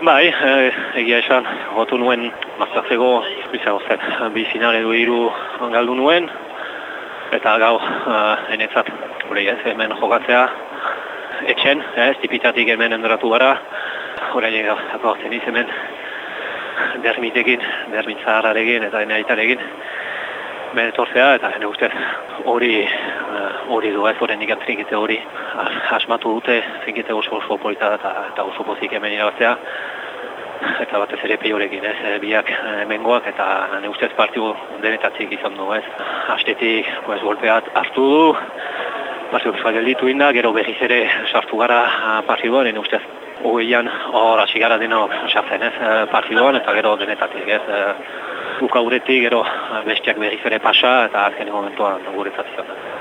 Bai, e, egia esan, gotu nuen maztatzeko, bizago zen, bi final edo iru galdu nuen, eta gau, uh, enetzat, hori ez, hemen jokatzea, etxen, ez, tipitatik hemen endratu gara, hori egin gau, iz hemen, dermitekin, dermitzaharrarekin eta enaitarekin, benetortzea, eta hene ustez, hori, hori du ez, nikak zinkite hori, asmatu dute, zinkite oso oso polita eta, eta oso pozik hemen irabaztea, eta batez ere peiorekin, ez, biak mengoak eta ne ustez partidu denetatzik izan du, ez. Astetik, pues, golpeat hartu du, bizkal gelditu inda, gero berriz ere sartu gara partiduan, ne ustez hogeian hor hasi gara dena sartzen, ez, partiduan, eta gero denetatik, ez. Uka uretik, gero bestiak berriz ere pasa, eta azken momentuan guretzat izan da.